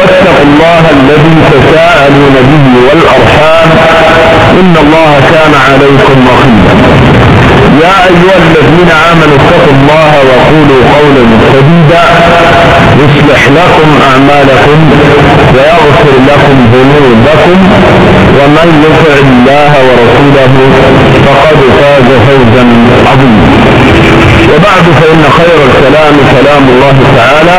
واتقوا الله الذي تساءلون به والأرحام إن الله كان عليكم رقيبا. يا أيها الذين آمنوا اتقوا الله وقولوا قولا سديدا يصلح لكم أعمالكم ويغفر لكم ذنوبكم ومن يطع الله ورسوله فقد فاز فوزا عظيما. وبعد فإن خير الكلام كلام الله تعالى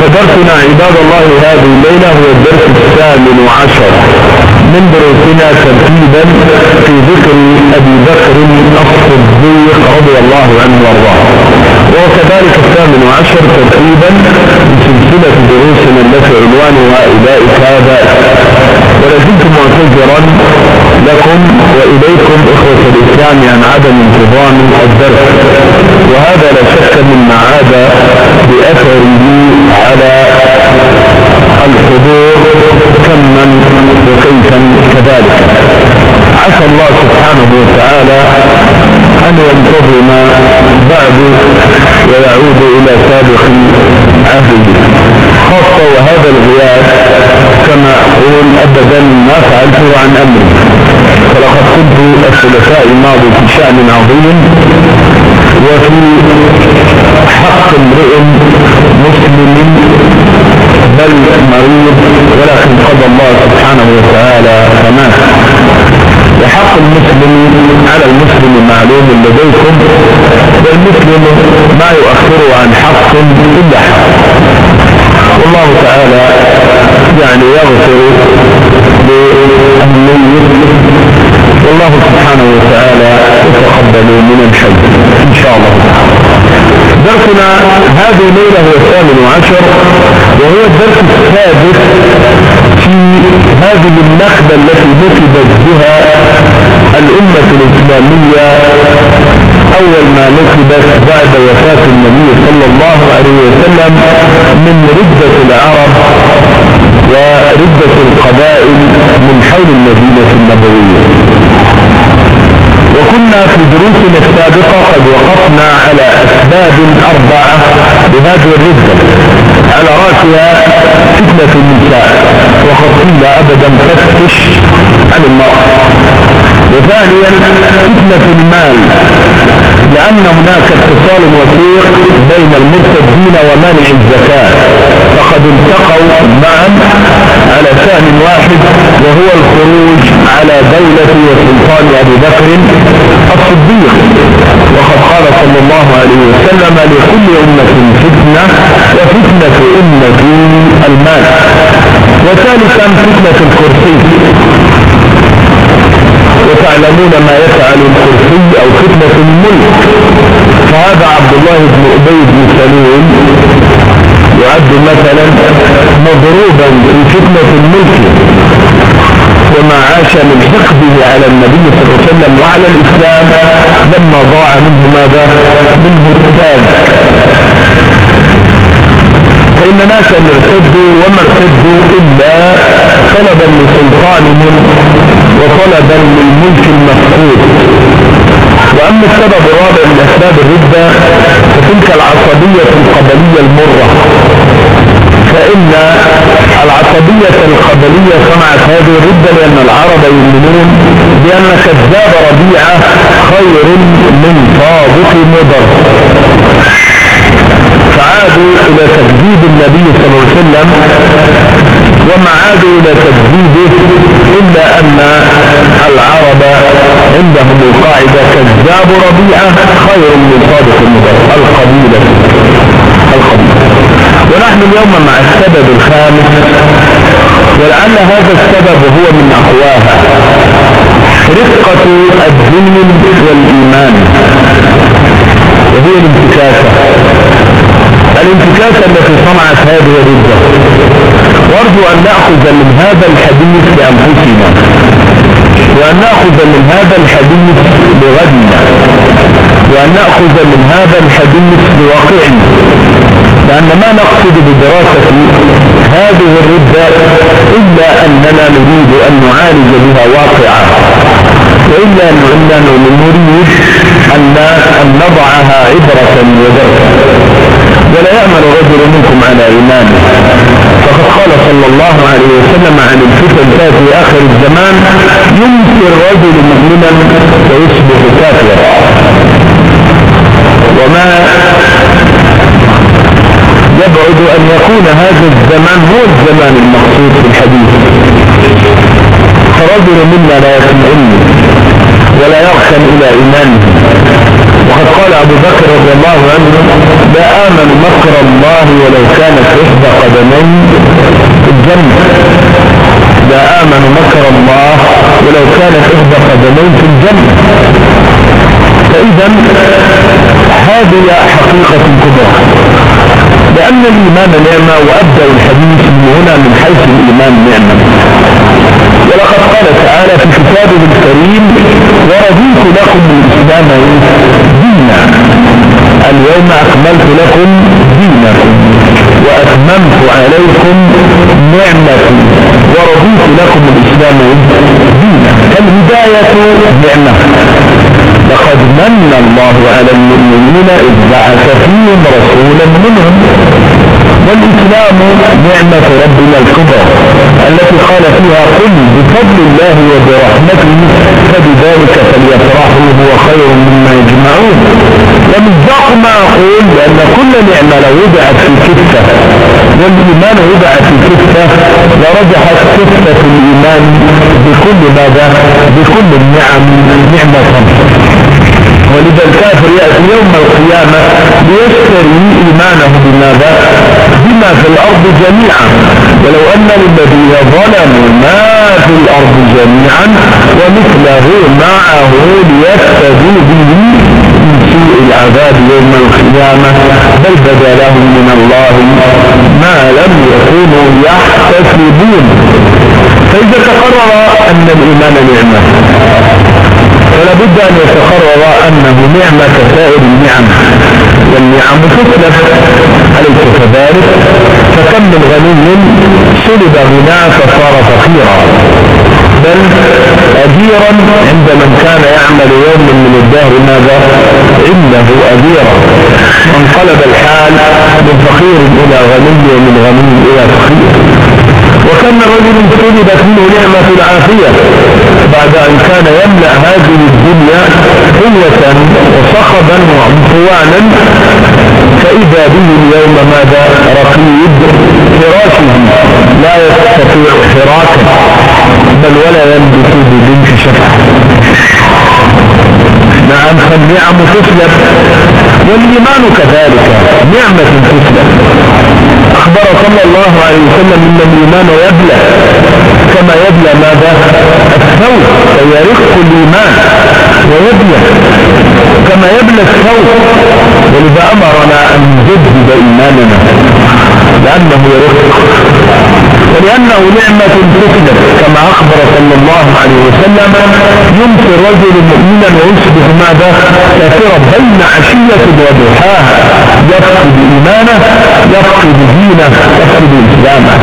فدرسنا عباد الله هذه الليلة هو الدرس الثامن عشر. من دروسنا ترتيبا في ذكر أبي بكر الصديق رضي الله عنه وارضاه. وكذلك الثامن عشر ترتيبا سلسلة دروسنا التي عنوانها إلائك هذا ولازلت معتذرا لكم وإليكم إخوة الإسلام عن عدم انتظام الدرس. وهذا لا شك مما عاد بأثره على الحضور كما وكيفا كذلك. عسى الله سبحانه وتعالى أن ينتظم بعد ويعود إلى سابق عهده خاصة وهذا الغياب كما أقول أبدا ما فعلته عن أمري. فلقد كنت الثلاثاء الماضي في شأن عظيم وفي حق امرئ مسلم بل مريض ولكن قضى الله سبحانه وتعالى فمات وحق المسلم على المسلم معلوم لديكم والمسلم ما يؤخره عن حق إلا حق. والله تعالى يعني يغفر للميت. والله سبحانه وتعالى يتقبل من الحي. شاء الله. درسنا هذه الليلة هو الثامن عشر وهو الدرس السادس في هذه النخبة التي نكبت بها الأمة الإسلامية. أول ما نكبت بعد وفاة النبي صلى الله عليه وسلم من ردة العرب وردة القبائل من حول المدينة النبوية. وكنا في دروسنا السابقة قد وقفنا على أسباب أربعة لهذه الردة على رأسها فتنة النساء وقد قيل أبدا فتش عن المرأة وثانيا فتنة المال لأن هناك اتصال وثيق بين المرتدين ومانع الزكاة. فقد التقوا معا على شأن واحد وهو الخروج على دولة وسلطان أبي بكر الصديق. وقد قال صلى الله عليه وسلم لكل أمة فتنة وفتنة أمة المال. وثالثا فتنة الكرسي. وتعلمون ما يفعل الكرسي أو فتنة الملك. فهذا عبد الله بن أبي بن سلول يعد مثلا مضروبا في فتنة الملك وما عاش من حقده على النبي صلى الله عليه وسلم وعلى الإسلام لما ضاع منه ماذا؟ منه التاج فإن ناسا ارتدوا وما ارتدوا إلا طلبا لسلطانهم وطلبا للملك المفقود وأما السبب الرابع من أسباب الردة فتلك العصبية القبلية المرة. فإن العصبية القبلية صنعت هذه الردة لأن العرب يؤمنون بأن كذاب ربيعة خير من صادق مضر. فعادوا إلى تكذيب النبي صلى الله عليه وسلم وما عادوا إلى تكذيبه إلا أن العرب عندهم القاعدة كذاب ربيعة خير من صادق القبيلة القبيلة. ونحن اليوم مع السبب الخامس ولعل هذا السبب هو من أقواها رقة الدين والإيمان وهي الانتكاسة. الانتكاسة التي صنعت هذه الردة وأرجو أن نأخذ من هذا الحديث لأنفسنا وأن نأخذ من هذا الحديث لغدنا وأن نأخذ من هذا الحديث لواقعنا. لأن ما نقصد بدراسة هذه الردة إلا أننا نريد أن نعالج بها واقعا وإلا أننا نريد أن نضعها عبرة ودرسا ولا يأمل رجل منكم على إيمانه فقد قال صلى الله عليه وسلم عن الفتن في آخر الزمان يمكن الرجل مؤمنا ويصبح كافرا. وما أن يكون هذا الزمان هو الزمان المقصود في الحديث. فرجل منا لا يسمعني ولا يركن إلى إيمانه. وقد قال أبو بكر رضي الله عنه لا آمن مكر الله ولو كانت إحدى قدمين في الجنة. لا آمن مكر الله ولو كانت إحدى قدمين في الجنة. فإذا هذه حقيقة كبرى. لأن الإيمان نعمة وأبدأ الحديث من هنا من حيث الإيمان نعمة. ولقد قال تعالى في كتابه الكريم ورضيت لكم الإسلام دينا اليوم أكملت لكم دينكم وأتممت عليكم نعمتي ورضيت لكم الإسلام دينا. فالهداية نعمة. لقد من الله على المؤمنين إذ بعث فيهم رسولا منهم. والإسلام نعمة ربنا الكبرى التي قال فيها قل بفضل الله وبرحمته فبذلك فليفرحوا هو خير مما يجمعون. ومصداق ما أقول بأن كل نعمة لو وضعت في كفة والإيمان وضع في كفة لرجحت كفة الإيمان بكل ماذا؟ بكل النعم نعمة. ولذا الكافر يأتي يوم القيامة ليشتري إيمانه بماذا؟ بما في الأرض جميعا. ولو أن للذين ظلموا ما في الأرض جميعا ومثله معه ليفتدوا به من سوء العذاب يوم القيامة. بل بدا لهم من الله ما لم يكونوا يحتسبون. فإذا تقرر أن الإيمان نعمة فلا بد أن يتقرر أنه نعمة كسائر النعم والنعم تسلف. أليس كذلك؟ فكم من غني سلب غناه فصار فقيرا. بل أجيرا عند من كان يعمل يوم من الدهر. ماذا؟ عنده أجيرا وانقلب الحال من فقير إلى غني ومن غني إلى فقير. وكم رجل سلبت منه نعمة العافية. بعد أن كان يملأ هذه الدنيا قوة وصخبا وعنفوانا فإذا به اليوم ماذا؟ رقيب فراشه. لا يستطيع حراكا بل ولا ينبت ببنت شفع نعم فالنعم تسلب والإيمان كذلك. نعمة تسلب. أخبر صلى الله عليه وسلم أن الإيمان يبلى كما يبلى ماذا؟ الثوب فيرق الإيمان ويبلى كما يبلى الثوب. ولذا أمرنا أن نجدد إيماننا لأنه يرق. ولأنه نعمة تسلم كما أخبر صلى الله عليه وسلم يمسي الرجل مؤمنا ويصبح ماذا؟ كافرا بين عشية وضحاها يفقد إيمانه يفقد دينه يفقد إسلامه.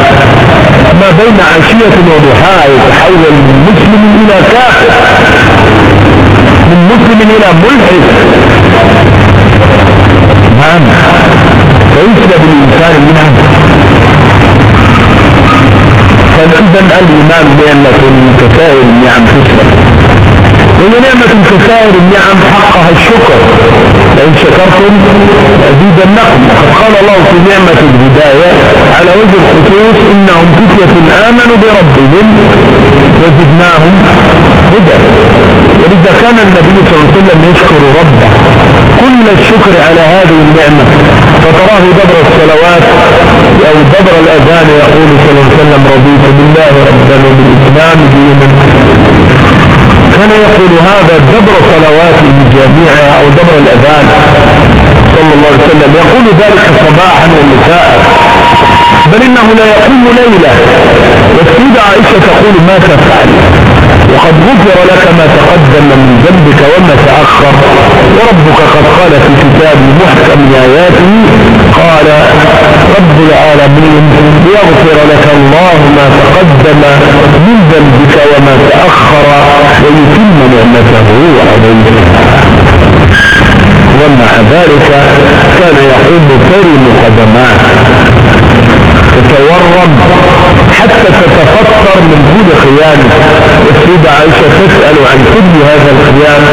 ما بين عشية وضحاها يتحول من مسلم إلى كافر من مسلم إلى ملحد. نعم فيسلب الانسان منها. فإذا الإيمان نعمه كسائر النعم تسلب وهي نعمة كسائر النعم حقها الشكر. لئن شكرتم لأزيدنكم. وقد قال الله في نعمة الهداية على وجه الخصوص إنهم فتية آمنوا بربهم وزدناهم هدى. ولذا كان النبي صلى الله عليه وسلم يشكر ربه كل الشكر على هذه النعمة. فتراه دبر الصلوات أو دبر الأذان يقول صلى الله عليه وسلم رضيت بالله ربا وبالإسلام دينا. كان يقول هذا دبر صلواته جميعها أو دبر الأذان صلى الله عليه وسلم. يقول ذلك صباحا ومساء. بل إنه لا يقوم ليلة. والسيدة عائشة تقول ما تفعل. وقد غفر لك ما تقدم من ذنبك وما تأخر. وربك قد قال في كتاب محكم آياته قال رب العالمين يغفر لك الله ما تقدم من ذنبك وما تأخر ويتم نعمته عليك. ومع ذلك كان يقوم قدماه تتورم حتى تتفطر من كل خيان السيدة عائشة تسأل عن كل هذا الخيان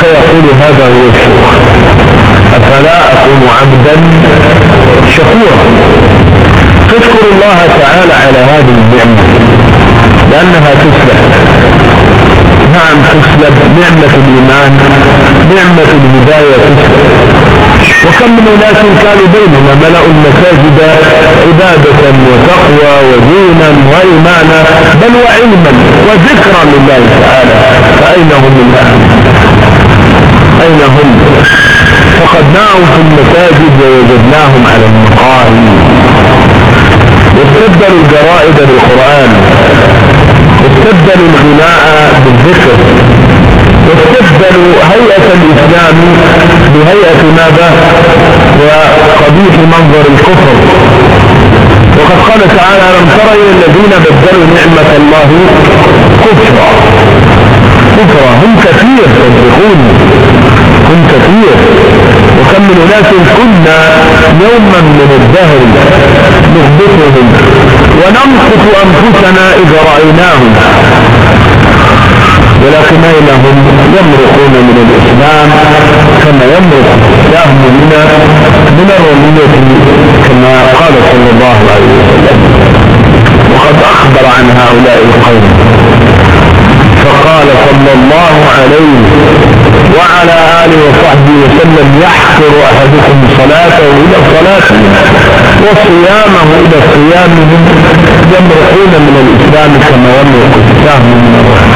فيقول هذا هو الشكر. أفلا أكون عبدا شكورا؟ تشكر الله تعالى على هذه النعمة لأنها تسلب نعم تسلب نعمة الإيمان نعمة الهداية تسلب وكم من أناس كانوا بينهما ملأوا المساجد عبادة وتقوى ودينا وإيمانا بل وعلما وذكرا لله تعالى. فأين هم الآن أين هم؟ فقدناهم في المساجد ووجدناهم على المقاهي. واستبدلوا الجرائد بالقرآن. واستبدلوا الغناء بالذكر. واستبدلوا هيئة الإسلام بهيئة ماذا؟ وقبيح منظر الكفر. وقد قال تعالى لم تر إلى الذين بدلوا نعمة الله كفرا؟ كفرا. هم كثير صدقوني. هم كثير. وكم من أناس كنا يوما من الدهر نغبطهم وننقص أنفسنا إذا رأيناهم. ولكن أين هم يمرقون من الإسلام كما يمرق السهم من من الرمية كما قال صلى الله عليه وسلم. وقد أخبر عن هؤلاء القوم. فقال صلى الله عليه وعلى آله وصحبه وسلم يحقر أحدكم صلاته إلى صلاته. وصيامه إلى صيامه يمرقون من الإسلام كما يمرق السهم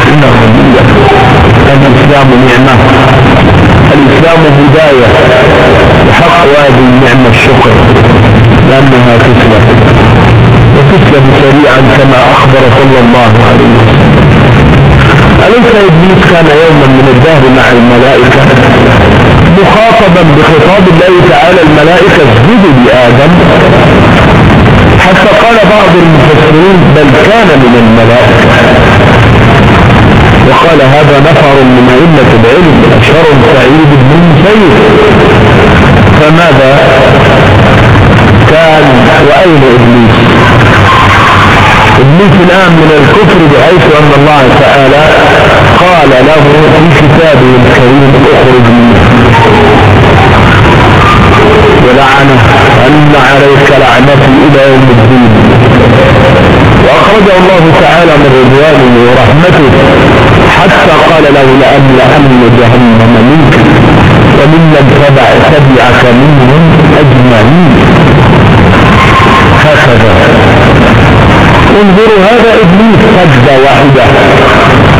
من الرمية الإسلام نعمة. الإسلام هداية. وحق هذه النعمة الشكر. لأنها تسلم وتسلم سريعا كما أخبر صلى الله عليه وسلم. أليس إبليس كان يوما من الدهر مع الملائكة؟ مخاطبا بخطاب الله تعالى الملائكة اسجدوا لآدم. حتى قال بعض المفسرين بل كان من الملائكة. وقال هذا نفر من أئمة العلم أشهر سعيد بن سيد فماذا؟ كان وأين إبليس؟ إبليس الآن من الكفر بحيث أن الله تعالى قال له في كتابه الكريم اخرج منه أن عليك لعنتي إلى يوم الدين. وأخرجه الله تعالى من رضوانه ورحمته حتى قال له لأملأن جهنم منك لم تبع تبعك منهم أجمعين. هكذا. انظروا هذا إبليس سجدة واحدة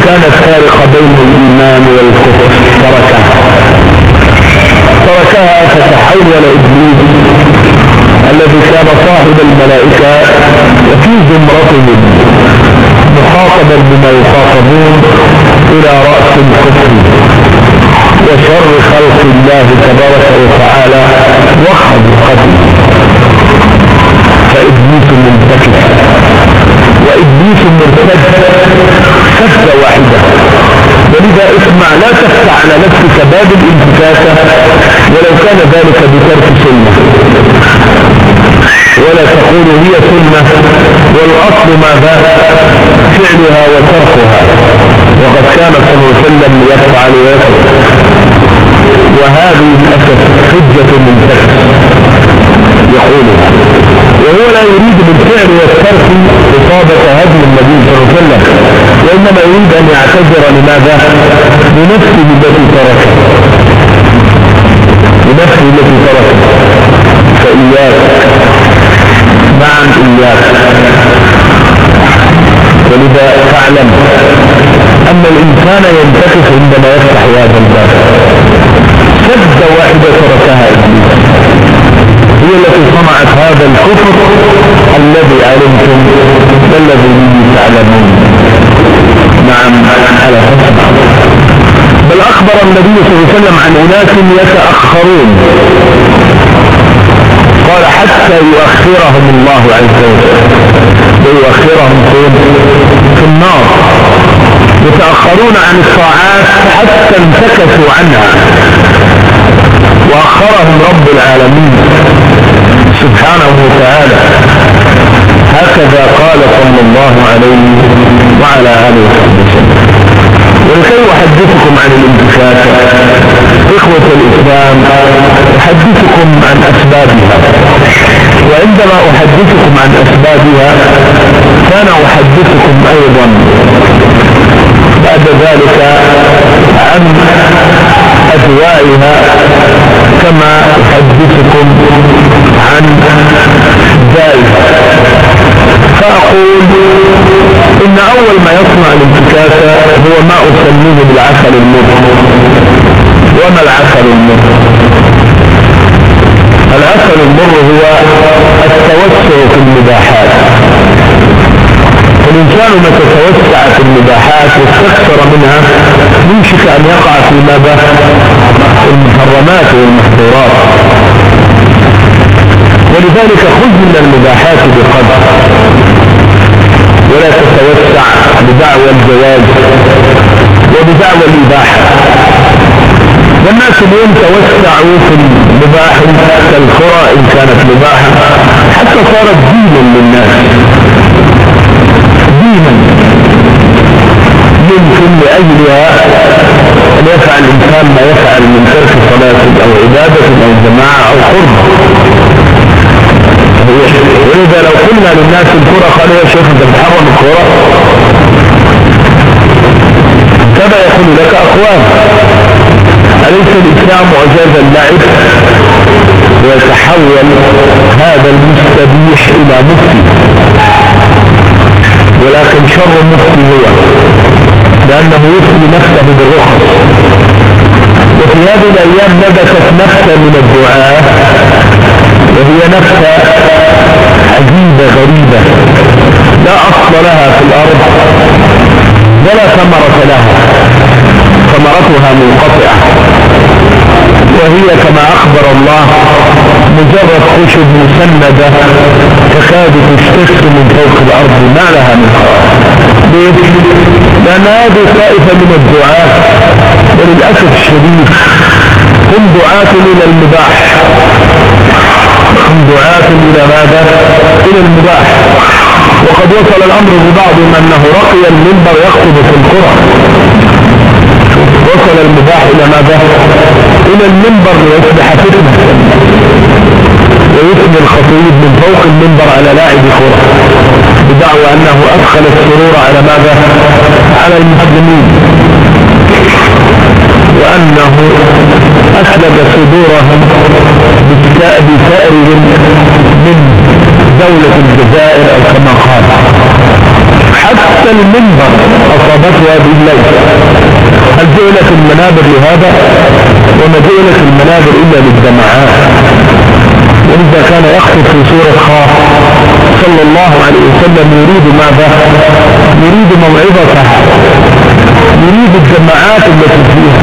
كانت فارقة بين الإيمان والكفر تركها. تركها فتحول إبليس الذي كان صاحب الملائكة وفي زمرتهم مخاطبا بما يخاطبون إلى رأس الكفر. وشر خلق الله تبارك وتعالى وخلقته فإبليس منتكس. وإبليس مرتد سفة واحدة. ولذا اسمع لا تفتح على نفسك باب الانتكاسة ولو كان ذلك بترك سنة. ولا تقول هي سنة والأصل ماذا؟ فعلها وتركها. وقد كان صلى الله عليه وسلم يفعل ويفعل وهذه للأسف حجة من يقولها. وهو لا يريد بالفعل والترك إصابة هدم النبي صلى الله عليه وسلم وإنما يريد أن يعتذر لماذا؟ لنفسه التي تركه. لنفسه التي تركه. فإياك. نعم إياك. ولذا تعلم أن الإنسان ينتكس عندما يفتح هذا الباب. سد واحدة تركها إبليس. هي التي صنعت هذا الكفر الذي علمتم والذي به تعلمون. نعم على بل أخبر النبي صلى الله عليه وسلم عن أناس يتأخرون. قال حتى يؤخرهم الله عز وجل. ويؤخرهم فين في النار. يتأخرون عن الطاعات حتى انتكسوا عنها. وأخرهم رب العالمين سبحانه وتعالى. هكذا قال صلى الله عليه وعلى آله وسلم. ولكي أحدثكم عن الانتكاسة إخوة الإسلام أحدثكم عن أسبابها. وعندما أحدثكم عن أسبابها كان أحدثكم أيضا بعد ذلك عن أدوائها كما أحدثكم عن دائها فأقول إن أول ما يصنع الانتكاسة هو ما أسميه بالعسل المر وما العسل المر العسل المر هو التوسع في المباحات. الإنسان متى توسع في المباحات واستكثر منها يمشك أن يقع في ماذا المحرمات والمحظورات. ولذلك خذ من المباحات بقدر. ولا تتوسع بدعوى الجواز وبدعوى الإباحة والناس اليوم توسعوا في المباح كالكرة إن كانت مباحة حتى صارت دينا للناس. دينا يمكن لأجلها أن يفعل الإنسان ما يفعل من ترك صلاة أو عبادة أو جماعة أو قرب. وإذا لو قلنا للناس الكرة قالوا يا شيخ أنت بتحرم الكرة كما يقول لك أقوام. أليس الإسلام أجاز اللعب ويتحول هذا المستبيح إلى مفتي. ولكن شر مفتي هو. لأنه يفتي نفسه بالرخص. وفي هذه الأيام نبتت نفسه من الدعاء. وهي نفسة عجيبة غريبة. لا أصل لها في الأرض ولا ثمرة لها. ثمرتها منقطعة. وهي كما أخبر الله مجرد خشب مسندة تكاد تشتك من فوق الأرض. ما لها من ليه؟ لأن هذه طائفة من الدعاء وللأسف الشديد هم دعاة إلى المباح. هم دعاة إلى ماذا؟ إلى المباح وقد وصل الأمر ببعضهم أنه رقي المنبر يخطب في القرى وصل المباح إلى ماذا؟ إلى المنبر ليصبح فتنة ويثني الخطيب من فوق المنبر على لاعب كرة بدعوى أنه أدخل السرور على ماذا؟ على المسلمين وأنه أسلب صدورهم بسائرهم من دولة الجزائر أو كما قال. حتى المنبر أصابته هذه الليل هل جعلت المنابر لهذا؟ وما جعلت المنابر إلا للجماعات ولذا كان يخطب في سورة خاف صلى الله عليه وسلم يريد ماذا؟ يريد موعظته. يريد الجماعات التي فيها.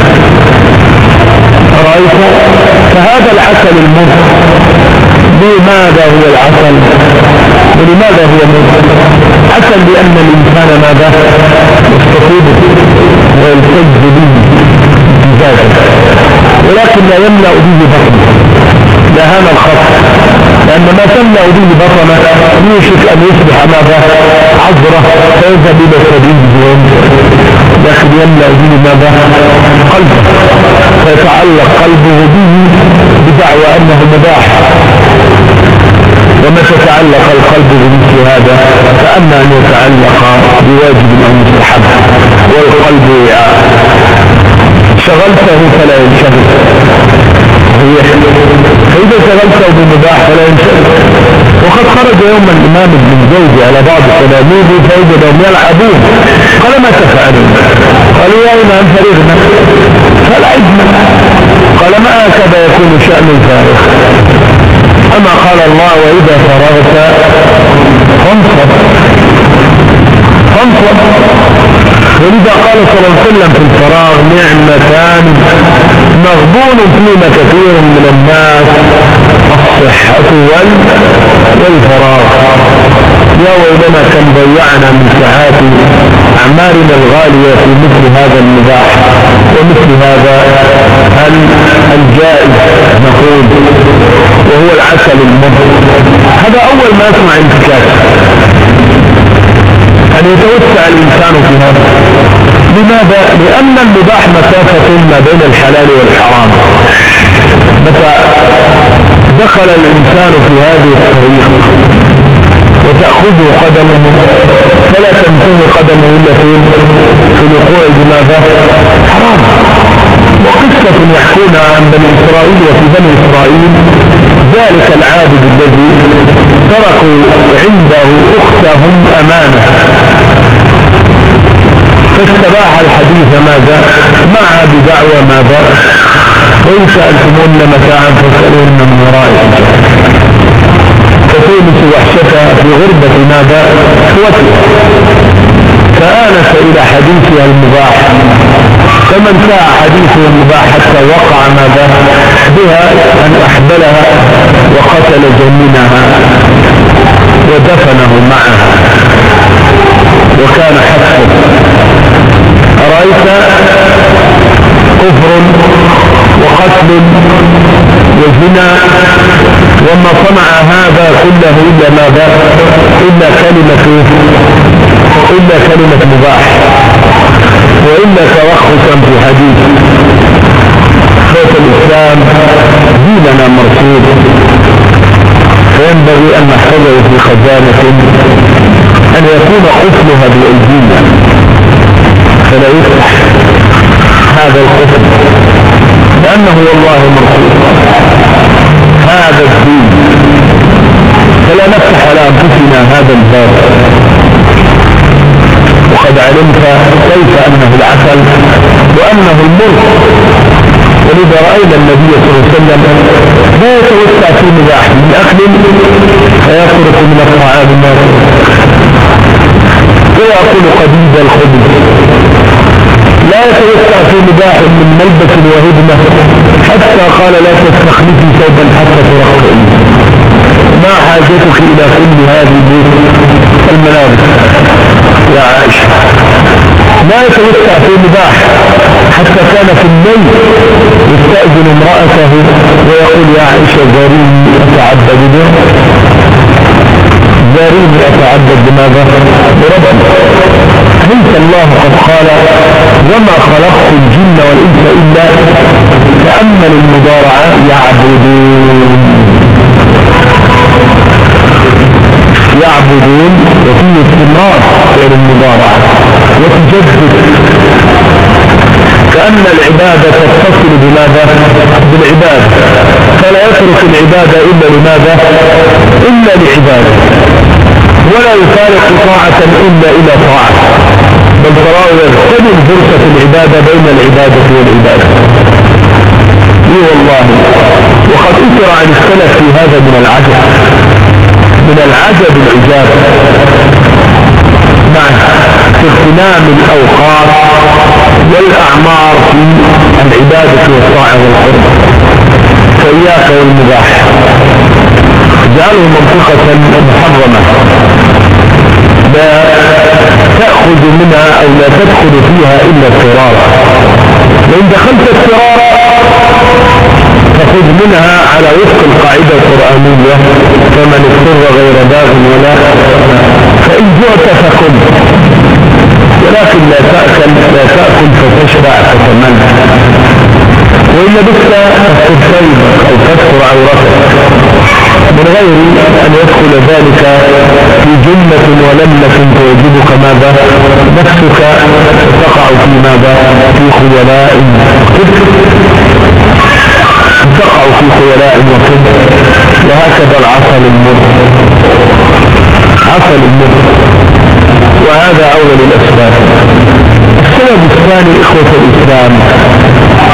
رأيت فهذا العسل المر لماذا هو العسل؟ ولماذا هو مر عسل لأن الإنسان ماذا؟ يستطيبه ويلتز به مزاجه ولكن لا يملأ به بطنه. لا هذا الخط. لأن ما تملأ به بطنه يوشك أن يصبح ماذا؟ عذرة فيذهب إلى سبيل لكن يملأ به ماذا قلبه. فيتعلق قلبه به بدعوى أنه مباح. ومتى تعلق القلب بمثل هذا فأما أن يتعلق بواجب أو مستحب والقلب شغلته فلا ينشغل. فإذا شغلته بمباح فلا ينشغل وقد خرج يوما الإمام ابن زوجي على بعض تلاميذه فوجدهم يلعبون. قال ما تفعلون؟ قالوا يا إمام فرغنا فلعبنا قال ما هكذا يكون شأن الفارغ أما قال الله وإذا فرغت فانصب فانصب ولذا قال صلى الله عليه وسلم في الفراغ نعمتان. مغبون فيما كثير من الناس. الصحة والفراغ. يا ويلنا كم ضيعنا من ساعات أعمارنا الغالية في مثل هذا المباح ومثل هذا الجائز نقول وهو العسل المر هذا أول ما يسمع انتكاس. أن يتوسع الإنسان في هذا. لماذا؟ لأن المباح مسافة ما بين الحلال والحرام متى دخل الإنسان في هذه الطريق وتأخذه قدمه فلا تنتهي قدمه إلا في الوقوع بماذا؟ حرام وقصة يحكونها عن بني إسرائيل وفي بني إسرائيل ذلك العابد الذي تركوا عنده أختهم أمانة فاستباح الحديث ماذا؟ معها بدعوى ماذا؟ وإن سألتمون متاعا فاسألون من وراء فتونس وحشتها في غربة ماذا؟ اخوته فآنس إلى حديثها المباح. فمن ساع حديثه المباح حتى وقع ماذا؟ بها أن أحبلها وقتل جنينها ودفنه معها. وكان حسبه أرأيت كفر وقتل وزنا وما صنع هذا كله إلا ماذا إلا كلمة إلا كلمة مباح وإلا ترخصا في حديث. صوت الإسلام ديننا مرفوض فينبغي أن نحفظه في خزانة أن يكون قفلها بأيدينا فلا يفتح هذا القفل لأنه والله مرفوض هذا الدين. فلا نفتح على أنفسنا هذا الباب. وقد علمت كيف أنه العسل وأنه الملك ولذا رأينا النبي صلى الله عليه وسلم لا يتوسع في مباح من أكل فيترك من الطعام. ما ويأكل قديد الخبز. لا يتوسع في مباح من ملبس وهدمة حتى قال لا تستخلفي ثوبا حتى ترقعي. ما حاجتك إلى كل هذه الملابس. يا عائشة. لا يتوسع في مباح حتى كان في الليل يستأذن امرأته ويقول يا عائشة زاريني أتعبد به. زاريني أتعبد بماذا؟ بربي ليس الله قد قال وما خلقت الجن والإنس إلا تأمل المضارعة يعبدون. يعبدون وفيه استمرار غير المضارعة وتجدد. كأن العبادة تتصل بماذا؟ بالعبادة فلا يترك العبادة إلا لماذا؟ إلا لعبادة. ولا يفارق طاعة إلا إلى طاعة. بل تراه يغتنم فرصة العبادة بين العبادة والعبادة. إي والله. وقد أثر عن السلف في هذا من العجب. من العجب العجاب. مع اغتنام الاوقات والأعمار في العبادة والطاعة والقرب. فإياك والمباح. جعله منطقة محرمة. لا تأخذ منها أو لا تدخل فيها إلا اضطرارا. وإن دخلت اضطرارا فخذ منها على وفق القاعدة القرآنية. فمن اضطر غير باغ ولا فإن جعت فكل ولكن لا تأكل لا تأكل فتشبع فتمنى وإن لبست الثيب أو تكثر عورتك. من غير أن يدخل ذلك في جنة ولمة تعجبك ماذا؟ نفسك تقع في ماذا؟ في خيلاء تقع في خيلاء وكذب وهكذا العسل المر. عسل المر. وهذا أول الأسباب. السبب الثاني إخوة الإسلام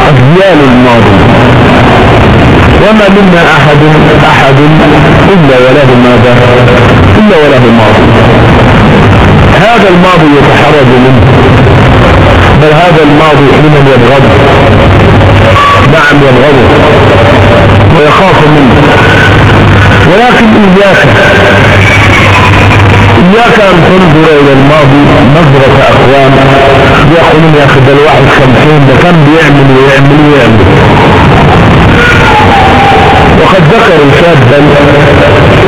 أجيال الماضي وما منا أحد أحد إلا وله ماذا؟ إلا وله ماضي. هذا الماضي يتحرج منه. بل هذا الماضي لمن يبغض. نعم يبغضه ويخاف منه. ولكن إياك. إياك أن تنظر إلى الماضي نظرة أقوام. يقولون يا أخي ده الواحد خمسين ده كان بيعمل ويعمل ويعمل. وقد ذكر شابا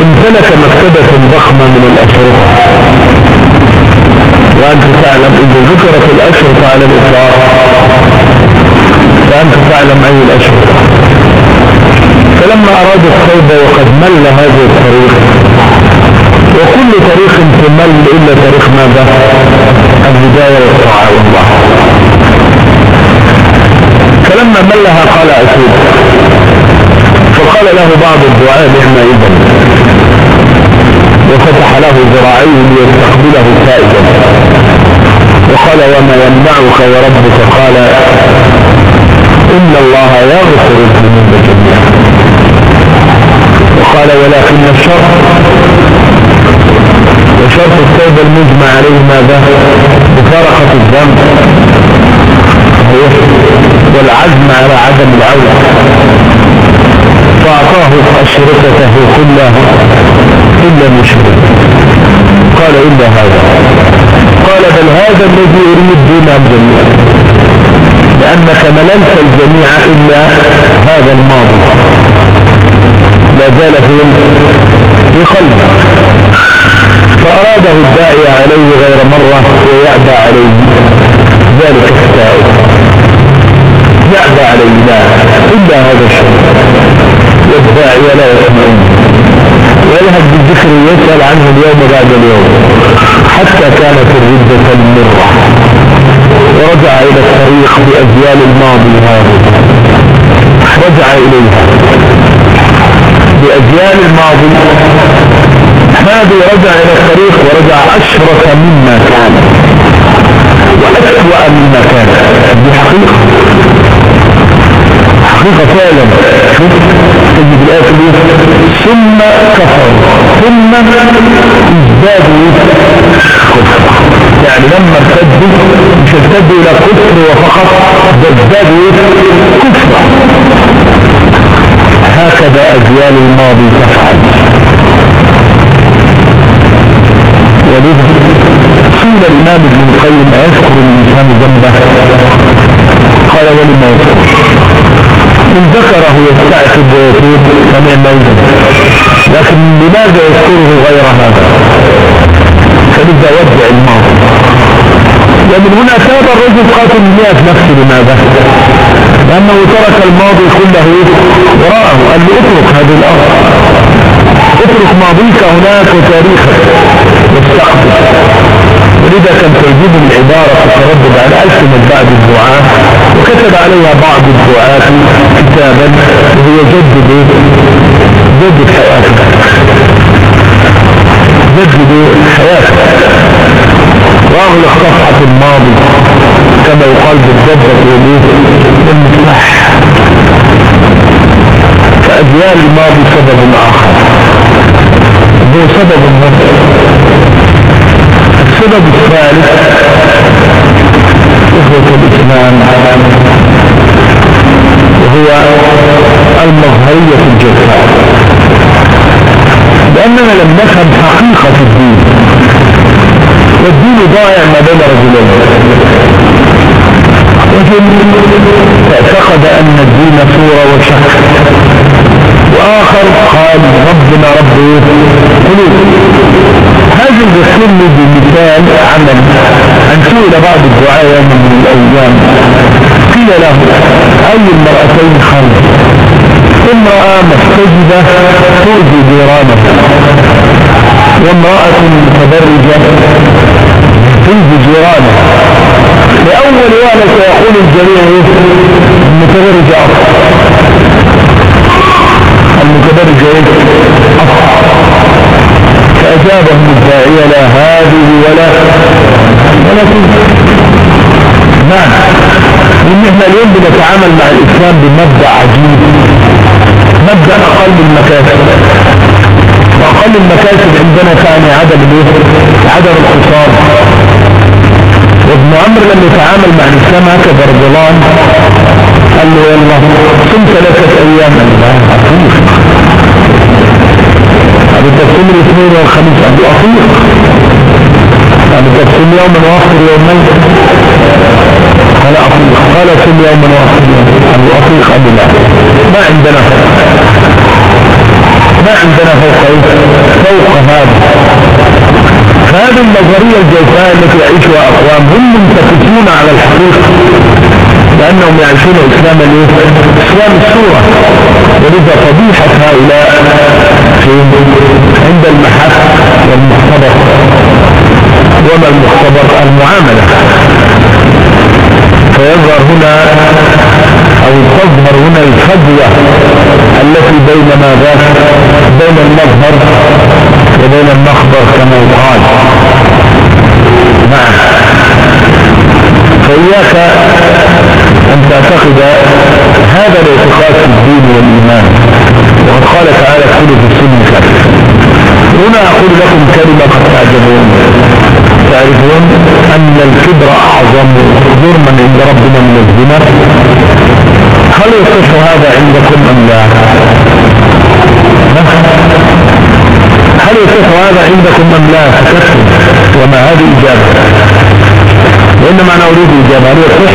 امتلك مكتبة ضخمة من الأشرطة وأنت تعلم إذا ذكرت الأشرطة على الإطلاق. فأنت تعلم أي الأشرطة فلما أراد التوبة وقد مل هذه الطريق وكل طريق تمل إلا طريق ماذا؟ البداية والطاعة والله فلما ملها قال أتوب فقال له بعض الدعاء نعم إذن. وفتح له ذراعيه ليستقبله سائدا وقال وما يمنعك وربك قال إن الله يغفر الذنوب جميعا. وقال ولكن الشرط وشرط التوبة المجمع عليه ماذا؟ مفارقة الذنب. والعزم على عدم العودة فأعطاه أشرطته كلها إلا مشرك. قال إلا هذا. قال بل هذا الذي يريد دون الجميع لأنك مللت الجميع إلا هذا الماضي. لا زال في قلبك فأراده الداعي عليه غير مرة ويعدى عليه. ذلك السائل يعدى عليه لا. إلا هذا الشيء. والداعي لا يسمعون. ويذهب بالذكر يسأل عنه اليوم بعد اليوم. حتى كانت الردة المرة. ورجع إلى الطريق بأجيال الماضي هذا رجع إليها. بأجيال الماضي. هذه رجع إلى الطريق ورجع أشرف مما كان. وأسوأ مما كان. دي حقيقة حقيقة فعلا تجد الآية ثم كفر ثم ازدادوا يعني لما ارتدوا مش ارتدوا إلى كفر وفقط ازدادوا كفر هكذا اجيال الماضي تفعل. ولذا قيل الإمام ابن القيم يذكر الإنسان ذنبه. قال ولما يذكر ان ذكره يستعتب ويتوب فنعم يذنب لكن لماذا يذكره غير هذا؟ فلذا ودع الماضي. ومن هنا تاب الرجل قاتل المئة نفسه لماذا؟ لأنه ترك الماضي كله وراءه. قال له اترك هذه الأرض اترك ماضيك هناك وتاريخك. واستقبل ولذا كان تعجبه العبارة تتردد على ألسنة بعض الدعاء وكتب عليها بعض الدعاة كتابا وهو جدد جدد حياتك جدد حياتك وأغلق صفحة الماضي كما يقال بالضبط والمفتاح فأجيال الماضي سبب آخر. هو سبب النصر السبب الثالث إخوة الإسلام وهو المظهرية الجزاء لأننا لم نفهم حقيقة الدين. والدين ضائع ما بين رجلين. رجل اعتقد أن الدين صورة وشك. وآخر قال ربنا رب قلوب. هذا يذكرني بمثال عمل. ان سئل بعض الدعاء يوم من الأيام. قيل له أي المرأتين خير امرأة محتجبة تؤذي جيرانها وامرأة متبرجة تنزي جيرانه. لأول واحد سيقول الجميع المتبرجة. أفضل المتبرجة أفضل فأجابهم الداعية لا هذه ولا ولا نعم. لأن إحنا اليوم بنتعامل مع الإسلام بمبدأ عجيب. مبدأ أقل المكاسب وأقل المكاسب عندنا تعني عدم عدم الخسار وابن عمرو لما يتعامل مع الإسلام هكذا رجلان قال له يلا صم ثلاثة أيام الله. تصوم الاثنين والخميس ابو اخير أبو تصوم يوما واخر يومين. قال اطيق قال صم يوما واخر يومين. أبو اطيق ابو الله ما عندنا فرق. ما عندنا فوق فوق هذا. فهذه النظرية الجوفاء التي يعيشها أقوام هم منتكسون على الحقيقة. لأنهم يعيشون اسلام الايه اسلام الصورة. ولذا فضيحة هؤلاء عند المحك والمختبر. وما المختبر؟ المعاملة. فيظهر هنا أو تظهر هنا الفجوة التي بين ماذا بين المظهر وبين المخبر كما يقال. نعم. فإياك أن تعتقد هذا الاعتقاد في الدين والإيمان. وقد قال تعالى كل في السن كافر هنا أقول لكم كلمة قد تعجبون. تعرفون أن الكبر أعظم جرما عند ربنا من الزنا؟ هل يصح هذا عندكم أم لا؟ هل يصح هذا عندكم أم لا؟ وما هذه إجابة. وإنما أنا أريد إجابة. هل يصح؟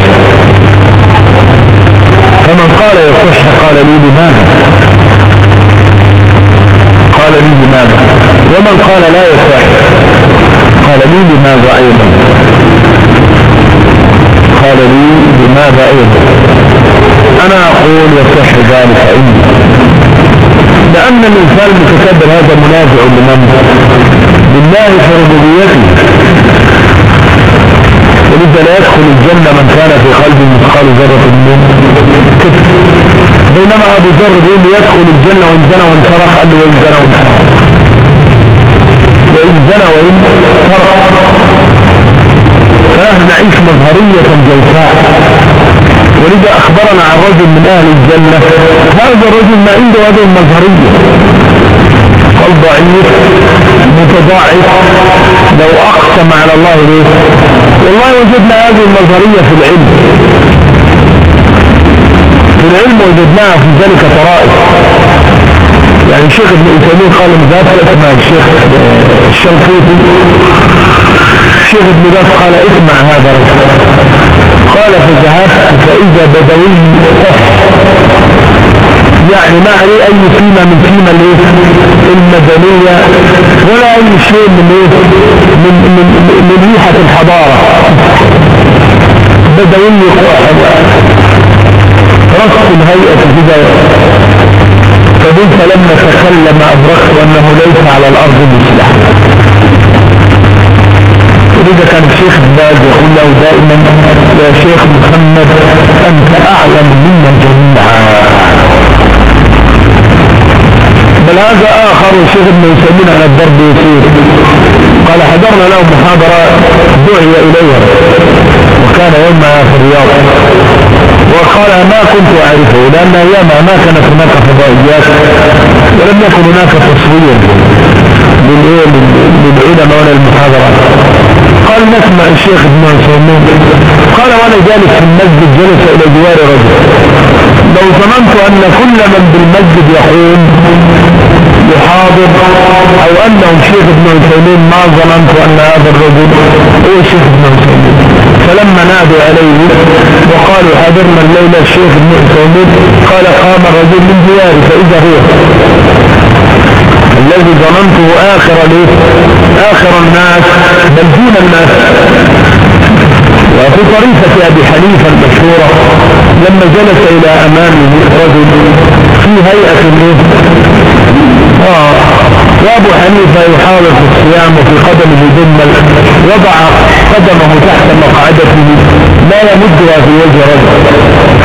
قال يصح قال لي لماذا قال لي لماذا ومن قال لا يصح قال لي لماذا أيضا؟ قال لي لماذا أيضا؟ أنا أقول يصح ذلك عندي لأن الإنسان المتكبر هذا منازع لمن؟ بالله في ربوبيته. ولذا لا يدخل الجنة من كان في قلبه مثقال ذرة من كفر بينما أبو ذر يقول يدخل الجنة وإن زنى وإن سرق قال له وإن زنى وإن سرق وإن زنى وإن سرق فنحن نعيش مظهرية جوفاء. ولذا أخبرنا عن رجل من أهل الجنة هذا الرجل ما عنده هذه المظهرية. قال ضعيف متضاعف لو أقسم على الله ليه؟ والله وجدنا هذه المظهرية في العلم. في العلم وجدناها في ذلك طرائف. يعني الشيخ ابن إسماعيل قال مذات اسمع الشيخ الشنقيطي. الشيخ ابن باز قال اسمع هذا الرجل قال فذهبت فإذا بدوي يعني ما عليه أي قيمة من قيمة المدنية ولا أي شيء من من من, من ريحة الحضارة. بدوي رص الهيئة كده فقلت لما تكلم أدركت أنه ليس على الأرض مثله. ولذا كان الشيخ باز يقول له دائما يا شيخ محمد أنت أعلم منا جميعا. بل هذا آخر الشيخ ابن يسمين على الضرب يسير قال حضرنا له محاضرة دعي إليها وكان يومها في الرياض. وقال ما كنت أعرفه لأن أيامها ما كانت هناك فضائيات ولم يكن هناك تصوير للعلماء ولا المحاضرات قال نسمع الشيخ ابن عثيمين. قال وأنا جالس في المسجد جلس إلى جوار رجل. لو ظننت أن كل من بالمسجد يقول يحاضر أو أنه الشيخ ابن عثيمين ما ظننت أن هذا الرجل هو الشيخ ابن عثيمين. فلما نادوا عليه وقالوا حضرنا الليلة الشيخ ابن عثيمين قال قام الرجل من دياره فإذا هو؟ الذي ظننته آخر آخر الناس بل دون الناس. وفي طريقة أبي حنيفة المشهورة لما جلس إلى أمامه رجل في هيئة منه آه. وأبو حنيفة يحاول في الصيام وفي قدمه ذمل وضع قدمه تحت مقعدته لا يمدها في وجه رجل.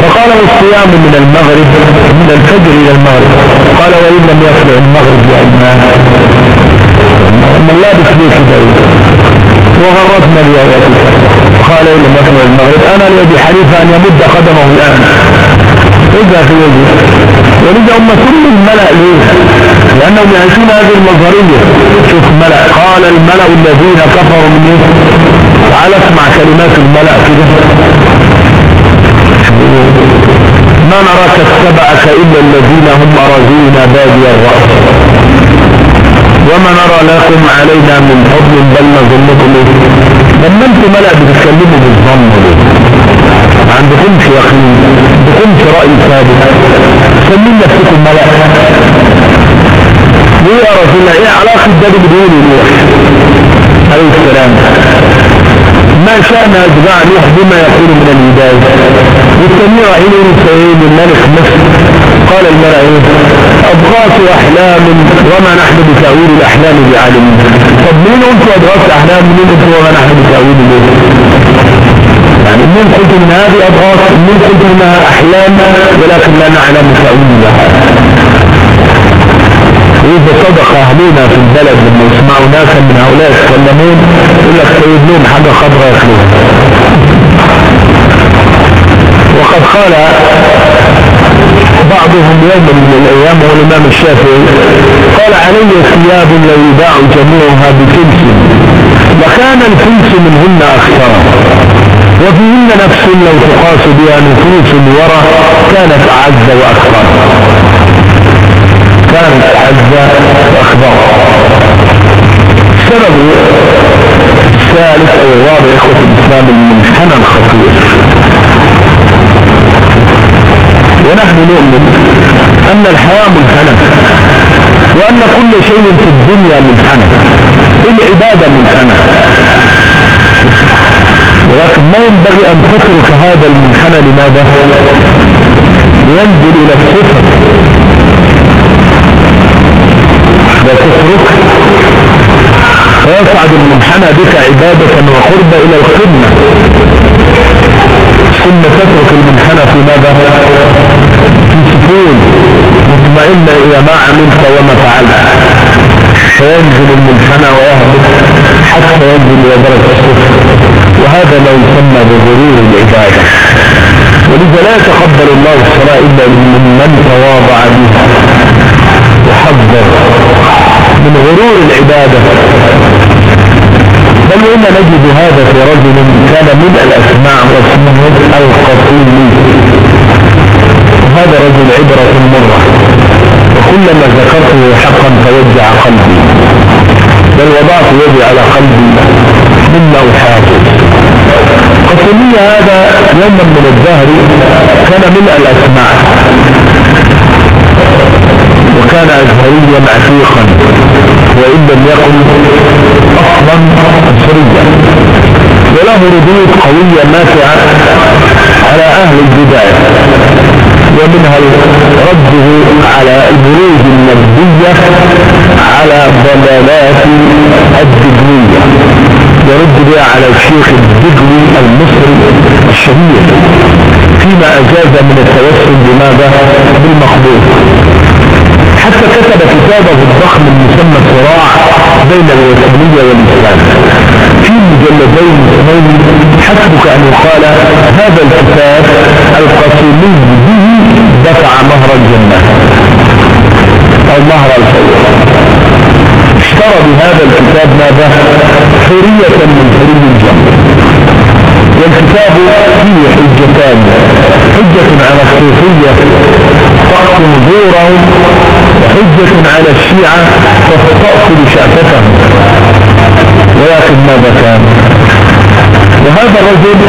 فقال الصيام من المغرب من الفجر إلى المغرب. قال وإن لم يطلع المغرب لأنها من لابس ليش بعيد وغرتنا روايتك قال إن لم يطلع المغرب. أنا لأبي حنيفة أن يمد قدمه الآن. إذا في هم كل الملأ ليه لأنهم يعيشون هذه المظهرية شوف ملأ. قال الملأ الذين كفروا من إيه تعال اسمع كلمات الملأ كده. ما نراك اتبعك إلا الذين هم أراضينا بادي الرأس. وما نرى لكم علينا من فضل بل نظنكم إيه لما أنتم ملأ بتتكلموا بالظن. ليه نفسكم ملأ. ليه يا رسول الله إيه علاقة ده بدون نوح عليه السلام. ما شأن أتباع نوح بما يقول من الهداية. والتنمير عين سيد الملك مصر. قال الملأ إيه أضغاث أحلام وما نحن بتأويل الأحلام بعالمين طب مين أنتوا أضغاث أحلام؟ مين أنتوا وما نحن بتأويل ليه يعني من من هذه من قلت منها أحلام ولكن لا نعلم تأويل لها وإذا صدق أهلنا في البلد لما يسمعوا ناسا من هؤلاء يتكلمون يقول لك سيد لهم حاجة خضراء يخلوها وقد قال بعضهم يوم من الأيام هو الإمام الشافعي قال علي ثياب لا يباع جميعها بفلس وكان الفلس منهن أكثر. وفيهن نفس لو تقاس بها نفوس الورى كانت أعز وأكثر كانت أعز وأكبر. السبب الثالث أو الرابع إخوة الإسلام المنحنى الخطير ونحن نؤمن أن الحياة منحنى وأن كل شيء في الدنيا منحنى. العبادة منحنى. ولكن ما ينبغي أن تترك هذا المنحنى لماذا؟ لينزل إلى الصفر وتترك ويصعد المنحنى بك عبادة وقرب إلى القمة ثم تترك المنحنى في ماذا؟ في سكون. مطمئنة إلى ما عملت وما فعلت. فينزل المنحنى ويهبط حتى ينزل إلى درجة الصفر وهذا ما يسمى بغرور العبادة ولذا لا يتقبل الله الصلاة إلا من تواضع بها وحذر من غرور العبادة. بل وإن نجد هذا في رجل كان من الأسماع واسمه القصيم. وهذا رجل عبرة مرة. وكلما ذكرته حقا توجع قلبي. بل وضعت يدي على قلبي. مما أحاجز قصيمية هذا يوما من الدهر كان من الأسماع وكان أزهريا عتيقا وإن لم يكن أصلا أسريا وله ردود قوية نافعة على أهل البداية. ومنها رده على البروج النبية على ضلالات الدجوية يرد بها على الشيخ الدجوي المصري الشهير فيما أجاز من التوسل بماذا؟ بالمقبول. حتى كتب كتابه الضخم المسمى صراع بين الوثنية والإسلام. في مجلدين اثنين حسبك أن يقال هذا الكتاب القصيمي به دفع مهر الجنة. أو مهر الفوز. اشترى بهذا الكتاب ماذا؟ حرية من حري الجنة. والكتاب فيه حجتان. حجة على الصوفية تقسم زورهم وحجة على الشيعة تستأصل شأفتهم ولكن ماذا كان؟ وهذا الرجل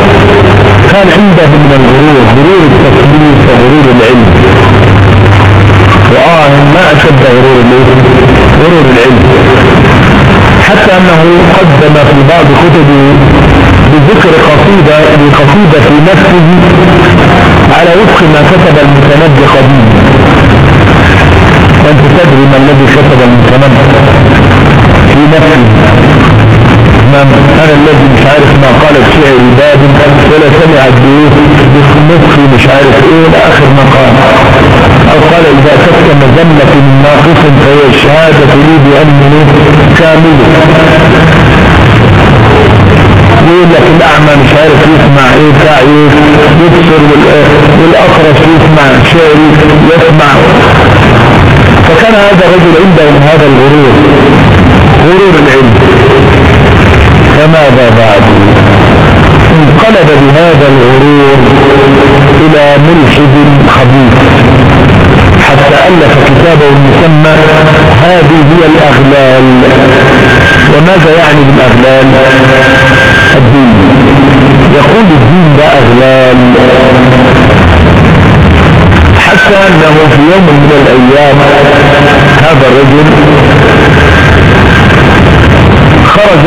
كان عنده من الغرور غرور التكليف وغرور العلم. وآه ما أشد غرور غرور العلم. حتى أنه قدم في بعض كتبه بذكر قصيدة لقصيدة في نفسه على وفق ما كتب المتنبي قديم. وأنت تدري ما الذي كتب المتنبي في نفسه. أنا الذي مش عارف ما قال الشعر باب ولا سمع الديوث بخمسه مش عارف إيه لاخر ما قال. أو قال إذا كتب مذمة من ناقص فهي الشهادة لي بانه كامل. يقول لك الأعمى مش عارف يسمع إيه بتاع يبصر والاخرس يسمع شعري يسمع. فكان هذا الرجل عنده من هذا الغرور غرور العلم. فماذا بعد؟ انقلب بهذا الغرور إلى ملحد خبيث. حتى ألف كتابه المسمى هذه هي الأغلال. وماذا يعني بالأغلال؟ الدين. يقول الدين ده أغلال. حتى أنه في يوم من الأيام هذا الرجل خرج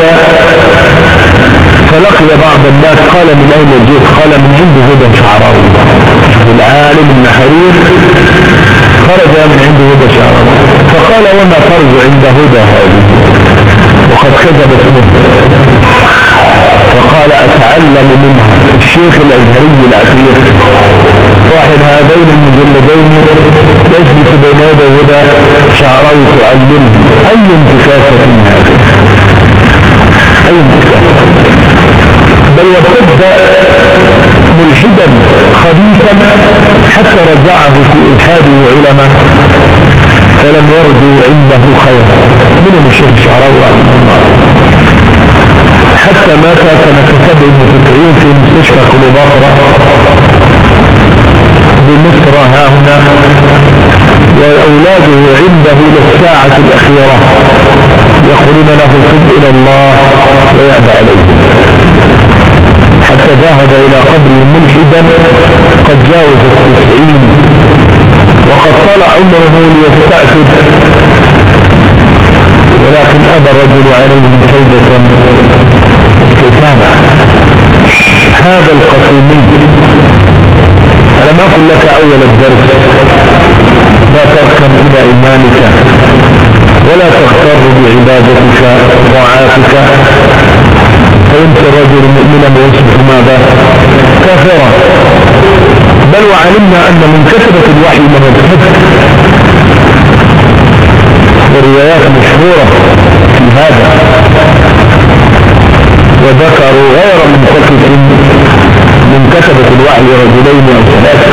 فلقي بعض الناس قال من أين جئت؟ قال من عند هدى شعراوي. العالم النحرير خرج من عند هدى شعراوي فقال وما ترجع عند هدى هذه؟ وقد كذب اسمه فقال أتعلم منها الشيخ الأزهري الأخير. صاحب هذين المجلدين يجلس بين يدي هدى شعراوي تعلمه أي انتكاسة هذه؟ أي بل وارتد ملحدا خبيثا حتى رجعه في الحاده علماء فلم يرجو عنده خيرا منهم الشيخ الشعراوي رحمه الله. حتى مات سنة سبع وتسعين في مستشفى كليوباترا. بمصر ها هنا. وأولاده عنده للساعة الأخيرة. يخرون له الحب إلى الله ويأبى عليه حتى ذهب إلى قبر ملحدا قد جاوز التسعين. وقد طلع عمره ليستأكد ولكن أبى الرجل عليه فوجة استثامة هذا القصيمي. ألم أقل لك أول الدرس؟ لا تركن إلى إيمانك. ولا تغتر بعبادتك وطاعاتك. فيمسي الرجل مؤمنا ويصبح ماذا؟ كافرا. بل وعلمنا أن من كثرة الوحي من الحفظ والروايات مشهورة في هذا. وذكروا غير منتكس من كتبة الوحي رجلين أو ثلاثة.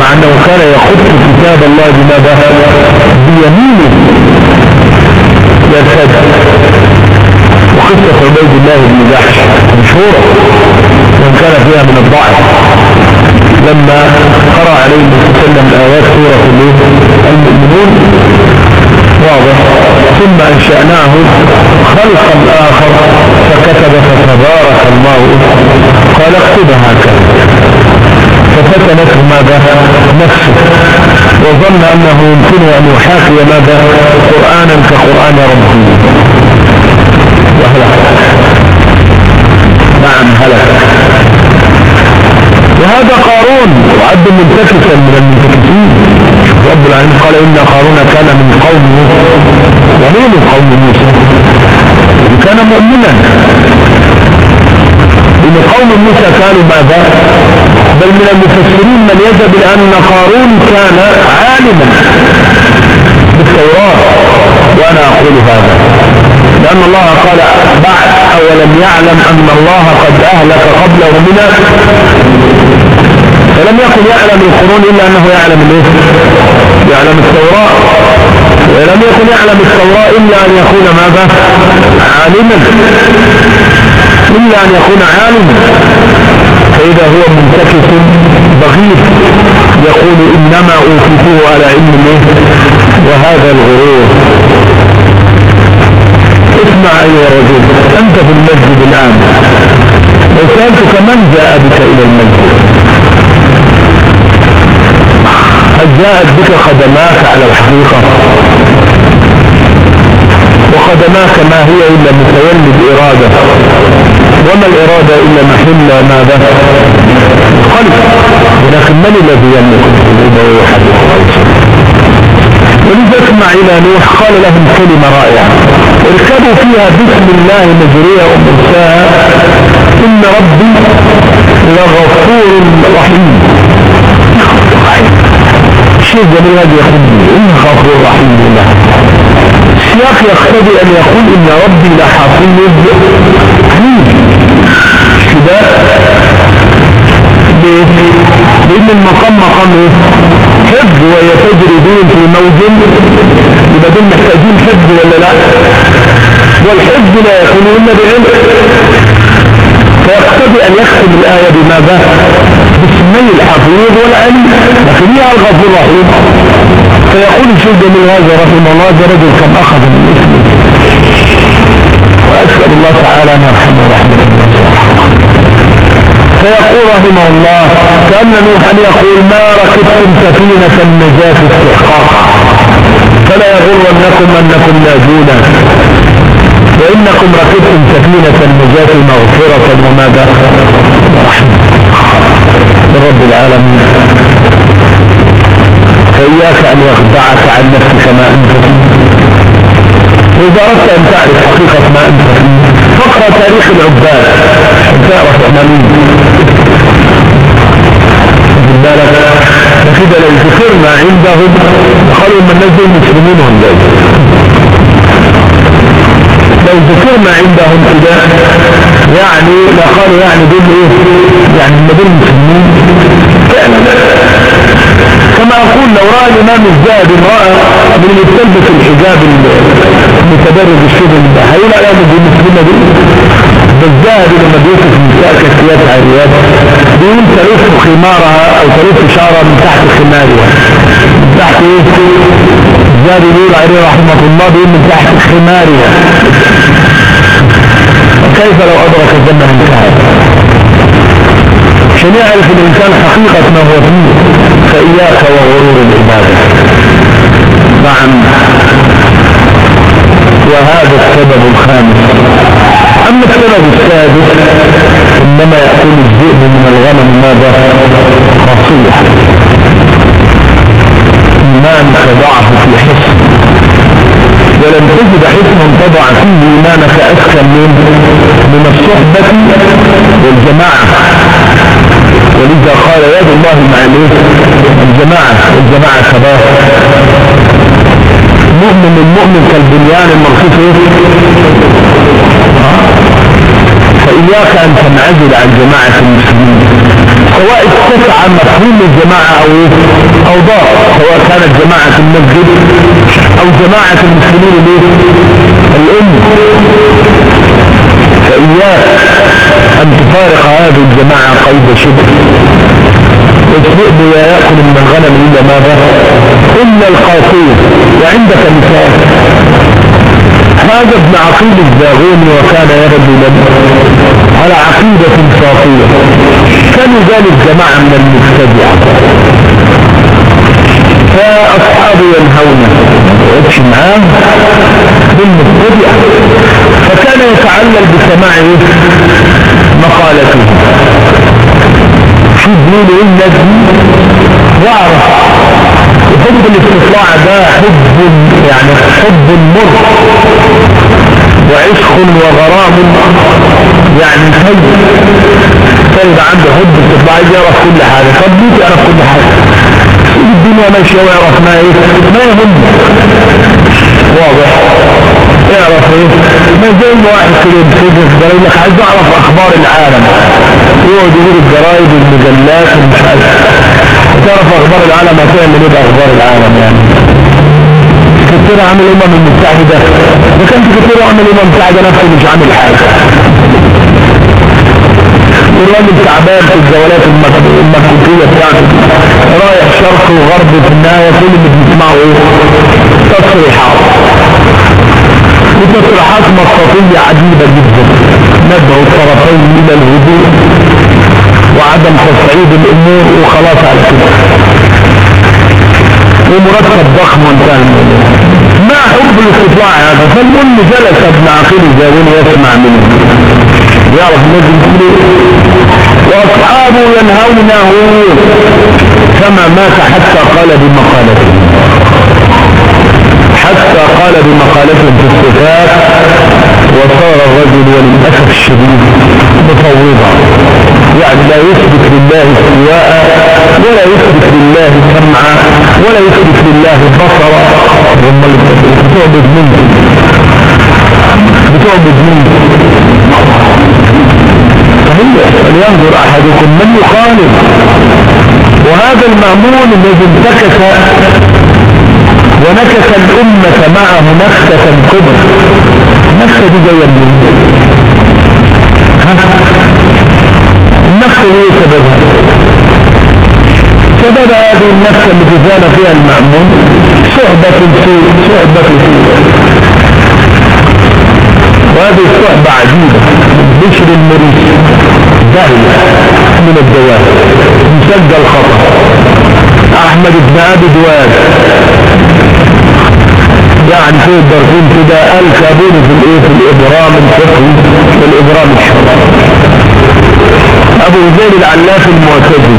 مع أنه كان يخط كتاب الله بماذا؟ بيمينه. يرتد. وقصة عبيد الله بن جحش مشهورة وان كان فيها من الضعف. لما قرأ عليه النبي صلى الله عليه وسلم آيات سورة المؤمنون واضح. ثم أنشأناه خلقا آخر فكتب فتبارك الله قال اكتبها هكذا. ففتنته ماذا؟ نفسه. وظن أنه يمكن أن يحاكي ماذا؟ قرآنا كقرآن ربه. وهلك نعم هلك. وهذا قارون وعد منتكسا من المنتكسين رب العالمين قال إن قارون كان من قوم ومين قوم موسى؟ كان مؤمنا. إن قوم موسى كانوا ماذا؟ بل من المفسرين من يذهب أن قارون كان عالما بالتوراة. وأنا أقول هذا. لأن الله قال بعد أولم يعلم أن الله قد أهلك قبله من فلم يكن يعلم القرون إلا أنه يعلم الإيه؟ يعلم التوراة. ولم يكن يعلم التوراة إلا أن يكون ماذا؟ عالما. إلا أن يكون عالما. فإذا هو منتكس بغير يقول إنما أوتيته على علم وهذا الغرور. الرجل أنت في المسجد الآن. لو سألتك من جاء بك إلى المسجد؟ هل جاءت بك قدماك على الحقيقة؟ وقدماك ما هي إلا متولد إرادة وما الإرادة إلا محل ماذا القلب ولكن من الذي يملك القلوب ولذا اسمع إلى نوح قال لهم كلمة رائعة. اركبوا فيها بسم الله مجريها ومرساها إن ربي لغفور رحيم. شيء جميل هذا يقول إن غفور رحيم. الله السياق يقتضي أن يقول إن ربي لحفيظ حميد. كده لأن المقام مقام حفظ بهم في موج يبقى دول محتاجين حفظ ولا لا؟ والحفظ لا يكون إلا بعلم. فيقتضي أن يختم الآية بماذا باسمي الحفيظ والعلم لكن هي الغفور الرحيم. فيقول الشيخ جميل هذا رحمه الله ده رجل كم أخذ من اسمه. وأسأل الله تعالى أن يرحمه رحمة. الله فيقول رحمه الله كأن نوحا يقول ما ركبتم سفينة النجاة استحقاقا. فلا يغرنكم أنكم ناجون وإنكم ركبتم سفينة النجاة مغفرة وماذا رحمة. رب العالمين. فإياك أن يخدعك عن نفسك ما أنت فيه. وإذا أردت أن تعرف حقيقة ما أنت فيه فاقرأ تاريخ العباد تعرف إحنا مين بالك. فكده لو ذكرنا عندهم. قالوا من الناس دول مسلمين هم لو ذكرنا عندهم كده. يعني لقالوا يعني دول إيه؟ يعني هم دول مسلمين فعلا. كما أقول لو رأى الإمام الزاهد امرأة من اللي بتلبس الحجاب المتدرج الشبه هيقول عليها دي مسلمة دي؟ لما بيوصف النساء كثيات عريات بيقول تلف خمارها أو تلف شعرها من تحت خمارها من تحت إيه؟ الزاهد يقول عليه رحمة الله بيقول من تحت خمارها كيف لو أدرك الزمن من هذا عشان يعرف الإنسان حقيقة ما هو فيه فإياك وغرور العبادة نعم. وهذا السبب الخامس. أما السبب السادس إنما يكون الذئب من الغنم ماذا؟ خاصية إيمانك ضعف في حسن ولم تجد حسنا تضع فيه إيمانك أسكن من من الصحبة والجماعة. ولذا قال يد الله مع الجماعة والجماعة شباب. مؤمن المؤمن كالبنيان المرصوص. فإياك أن تنعزل عن جماعة المسلمين. سواء اتسع مفهوم الجماعة أو أو ضاع سواء كانت جماعة المسجد أو جماعة المسلمين. الأم فإياك أن تفارق هذه الجماعة قيد شبه. والذئب لا يأكل من الغنم إلا ماذا؟ إلا القاسية وعندك مثال. هذا ابن عقيل الزاغوني وكان يرد على عقيدة صافية. كانوا ذلك جماعة من المبتدعة. فأصحابه ينهونه ويمشي معاه بالمبتدعة فكان يتعلل بسماع مقالته. شوف مين إيه الذي واعرف حب الاستطلاع ده حب يعني حب مر وعشق وغرام يعني حب كان عنده حب استطلاع يعرف كل حاجة. طب يعرف كل حاجة. الدنيا ماشية ويعرف ما إيه؟ ما يهم. واضح. اعرف إيه؟ ما زي واحد كده بسجن في يقول لك عايز أعرف أخبار العالم. يقعد يقول الجرايد والمجلات ومش عارف. تعرف أخبار العالم؟ هتعمل إيه باخبار العالم يعني. كتير عامل الامم المتحدة. ده كان كتير عامل الامم المتحدة نفسه مش عامل حاجة. الراجل تعبان في الجولات المكتوبية بتاعته رايح شرق وغرب في النهاية كل اللي بنسمعه تصريحات. وتصريحات مطاطية عجيبة جدا. ندعو الطرفين إلى الهدوء وعدم تصعيد الأمور وخلاص على كده. ومرتب ضخم وانتهى ما حب الاستطلاع هذا فالمهم جلس ابن عقيل الزاوين يسمع منه. يعرف النبي وأصحابه ينهونه. فما مات حتى قال بمقالته. حتى قال بمقالته في الصفات. وصار الرجل وللأسف الشديد مفوضا. يعني لا يثبت لله استواء ولا يثبت لله سمعا ولا يثبت لله بصرا. بتعبد منه بتعبد منه فلينظر أحدكم من يخالف. وهذا المأمون الذي انتكس ونكس الأمة معه نكسة كبرى. نكسة دي جاية منين النكسة دي سببها. سبب هذه النكسة التي زال فيها المأمون صحبة السوء صحبة السوء وهذه الصحبة عجيبة. بشر المريس دهية من الدواب مسجل خطأ أحمد بن أبي دواد. يعني في الدرسين كده الكابون في الإيه؟ في الإبرام الفقهي والابرام الشرعي. أبو زيد العلاف المعتزلي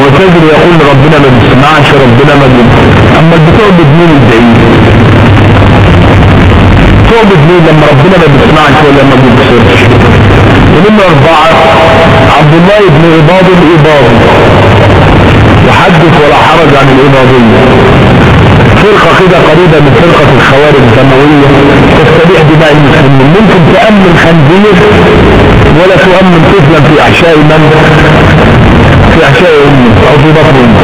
معتزلي يقول ربنا ما بيسمعش ربنا ما بيسمعش أما بتعبد مين البعيد تعبد مين لما ربنا ما بيسمعش ولا ما بيبصرش. ونمرة أربعة عبد الله بن عباد الإباضي وحدث ولا حرج عن الإباضية. فرقة كده قريبة من فرقة الخوارج الدموية. تستبيح دماء المسلمين. ممكن تأمن خنزير ولا تؤمن طفلا في أحشاء من؟ في أحشاء أمه أو في بطن أمه.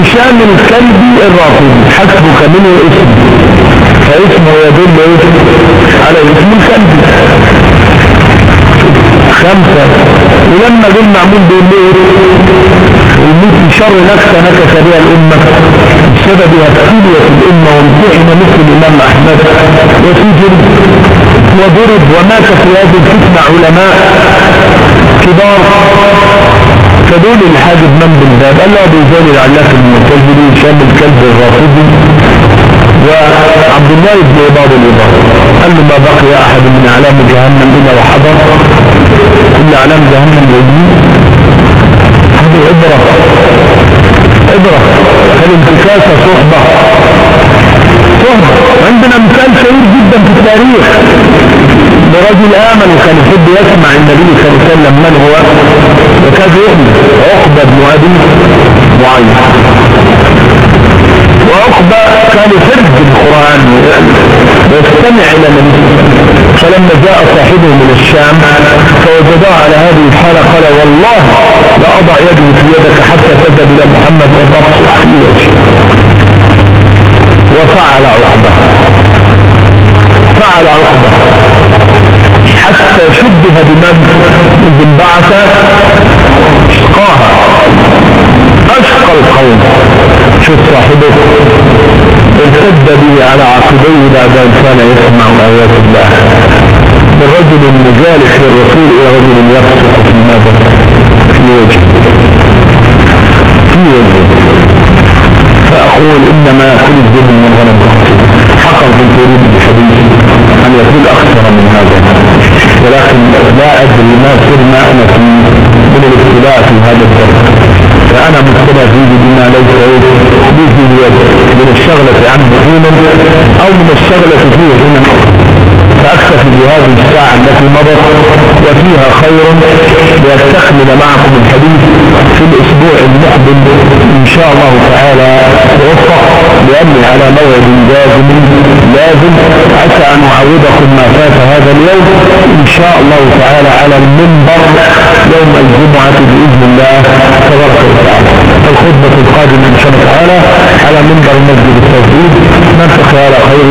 وشام الكلب الرافض حسبك منه اسم. فاسمه يدل على اسم الكلب خمسة. ولما جه معمول بالليل الموت شر نفسه نكس بها الأمة. بسببها ابتليت الأمة وامتحن مثل الإمام أحمد. وسجن وضرب ومات في هذه الفتنة علماء كبار. فدول الحاجب من بالباب قال له أبو زال العلاف المعتزلي شام الكلب الرافضي. وعبد الله بن عباد الإباد قال له ما بقي أحد من أعلام جهنم؟ إلا وحضر. كل أعلام جهنم يجي هذه عبرة. عبرة. فالانتكاسة صحبة. صحبة. عندنا مثال شهير جدا في التاريخ. لرجل آمن وكان يحب يسمع النبي صلى الله عليه وسلم من هو؟ وكاد يؤمن. عقبة بن أبي معين. وعقبة كان يحب القرآن ويستمع إلى النبي فلما جاء صاحبه من الشام فوجداه على هذه الحالة قال والله لا أضع يدي في يدك حتى تذهب إلى محمد وتبصح في وجهه وفعل عقبة. فعل عقبة. حتى شبه بمن بعث أن كان يسمع ايات الله. الرجل المجالس للرسول إلى رجل يفسق في ماذا في وجهه. في وجهه. فأقول إنما كل الذل من غنم. حقا كنت اريد بحديث أن يكون أكثر من هذا. ولكن لا أدري ما سرنا أنا في من الابتلاء في هذا الدرس. فأنا مبتلى فيه بما ليس به من الشغلة عنه حينا أو من الشغلة فيه حينا فأكتفي بهذه الساعة التي مضت وفيها خير ليستكمل معكم الحديث في الأسبوع المقبل إن شاء الله تعالى. وفق لأني على موعد لازم لازم عسى أن أعودكم ما فات هذا اليوم. إن شاء الله تعالى على المنبر يوم الجمعة بإذن الله تبارك وتعالى. الخطبة القادمة إن شاء الله تعالى على منبر مسجد التوحيد. نلتقي على خير؟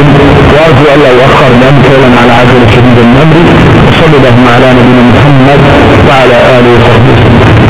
وأرجو أن لا يؤخر لأن فعلا على عجل شديد الأمر وصلى اللهم على نبينا محمد وعلى آله وصحبه.